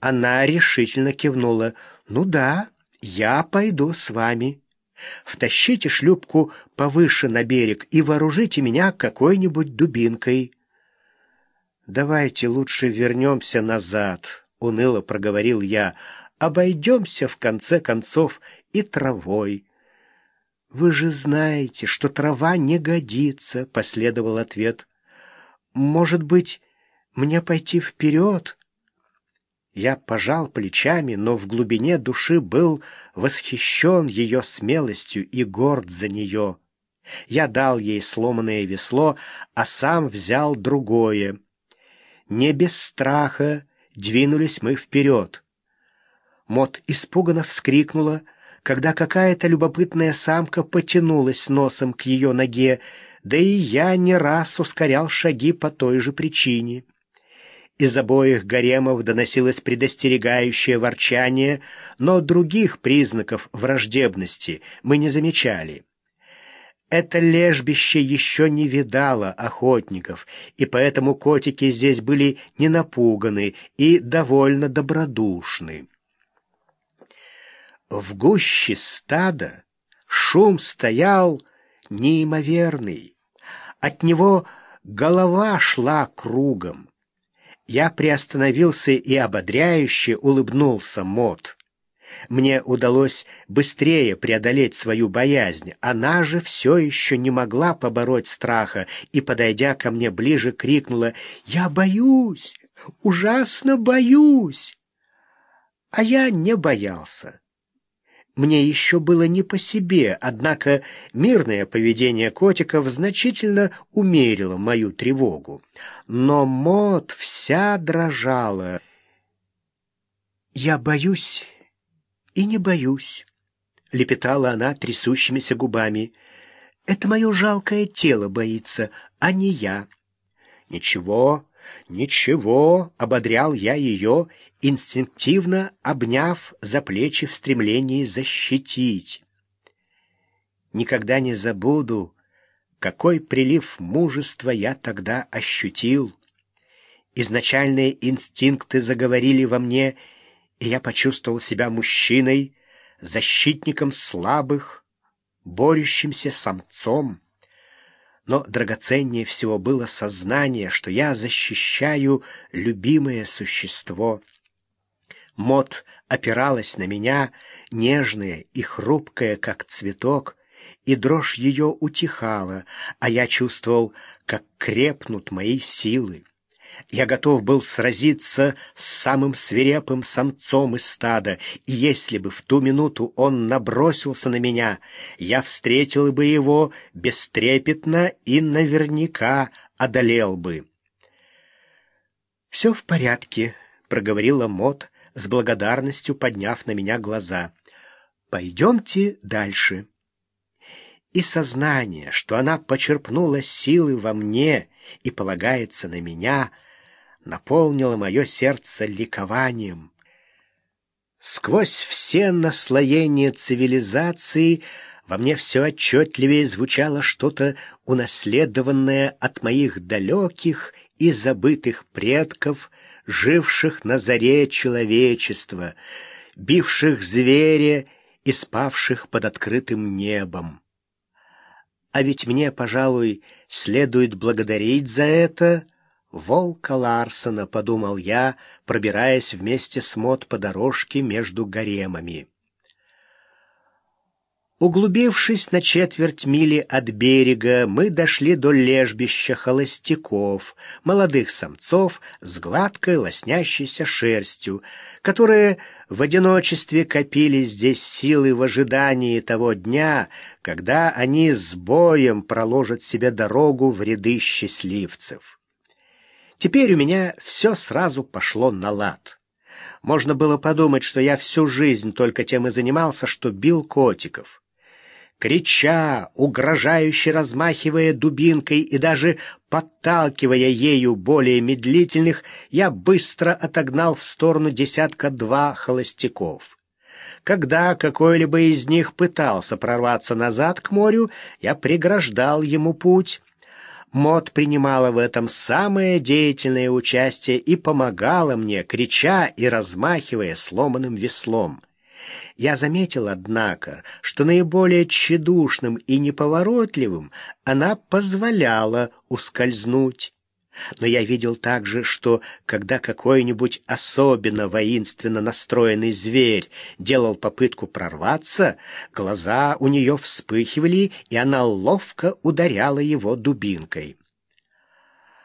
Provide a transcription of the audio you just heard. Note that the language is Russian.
Она решительно кивнула. «Ну да, я пойду с вами. Втащите шлюпку повыше на берег и вооружите меня какой-нибудь дубинкой». «Давайте лучше вернемся назад», — уныло проговорил я. «Обойдемся, в конце концов, и травой». «Вы же знаете, что трава не годится», — последовал ответ. «Может быть, мне пойти вперед?» Я пожал плечами, но в глубине души был восхищен ее смелостью и горд за нее. Я дал ей сломанное весло, а сам взял другое. Не без страха двинулись мы вперед. Мот испуганно вскрикнула, когда какая-то любопытная самка потянулась носом к ее ноге, да и я не раз ускорял шаги по той же причине. Из обоих гаремов доносилось предостерегающее ворчание, но других признаков враждебности мы не замечали. Это лежбище еще не видало охотников, и поэтому котики здесь были не напуганы и довольно добродушны. В гуще стада шум стоял неимоверный. От него голова шла кругом. Я приостановился и ободряюще улыбнулся Мот. Мне удалось быстрее преодолеть свою боязнь. Она же все еще не могла побороть страха и, подойдя ко мне ближе, крикнула «Я боюсь! Ужасно боюсь!» А я не боялся. Мне еще было не по себе, однако мирное поведение котиков значительно умерило мою тревогу. Но Мот вся дрожала. «Я боюсь и не боюсь», — лепетала она трясущимися губами. «Это мое жалкое тело боится, а не я». «Ничего, ничего», — ободрял я ее инстинктивно обняв за плечи в стремлении защитить. Никогда не забуду, какой прилив мужества я тогда ощутил. Изначальные инстинкты заговорили во мне, и я почувствовал себя мужчиной, защитником слабых, борющимся самцом. Но драгоценнее всего было сознание, что я защищаю любимое существо — Мот опиралась на меня, нежная и хрупкая, как цветок, и дрожь ее утихала, а я чувствовал, как крепнут мои силы. Я готов был сразиться с самым свирепым самцом из стада, и если бы в ту минуту он набросился на меня, я встретил бы его бестрепетно и наверняка одолел бы. «Все в порядке», — проговорила Мот, с благодарностью подняв на меня глаза. «Пойдемте дальше». И сознание, что она почерпнула силы во мне и полагается на меня, наполнило мое сердце ликованием. Сквозь все наслоения цивилизации во мне все отчетливее звучало что-то унаследованное от моих далеких и забытых предков, живших на заре человечества, бивших зверя и спавших под открытым небом. А ведь мне, пожалуй, следует благодарить за это волка Ларсона, подумал я, пробираясь вместе с Мот по дорожке между гаремами. Углубившись на четверть мили от берега, мы дошли до лежбища холостяков, молодых самцов с гладкой лоснящейся шерстью, которые в одиночестве копили здесь силы в ожидании того дня, когда они с боем проложат себе дорогу в ряды счастливцев. Теперь у меня все сразу пошло на лад. Можно было подумать, что я всю жизнь только тем и занимался, что бил котиков. Крича, угрожающе размахивая дубинкой и даже подталкивая ею более медлительных, я быстро отогнал в сторону десятка-два холостяков. Когда какой-либо из них пытался прорваться назад к морю, я преграждал ему путь. Мод принимала в этом самое деятельное участие и помогала мне, крича и размахивая сломанным веслом. Я заметил, однако, что наиболее тщедушным и неповоротливым она позволяла ускользнуть. Но я видел также, что когда какой-нибудь особенно воинственно настроенный зверь делал попытку прорваться, глаза у нее вспыхивали, и она ловко ударяла его дубинкой.